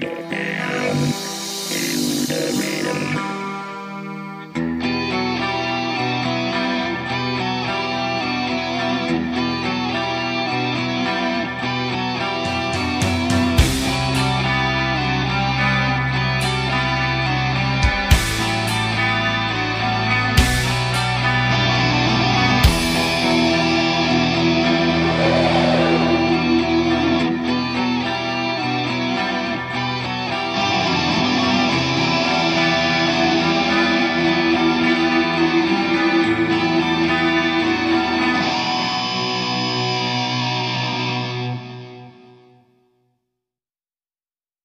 to the rhythm.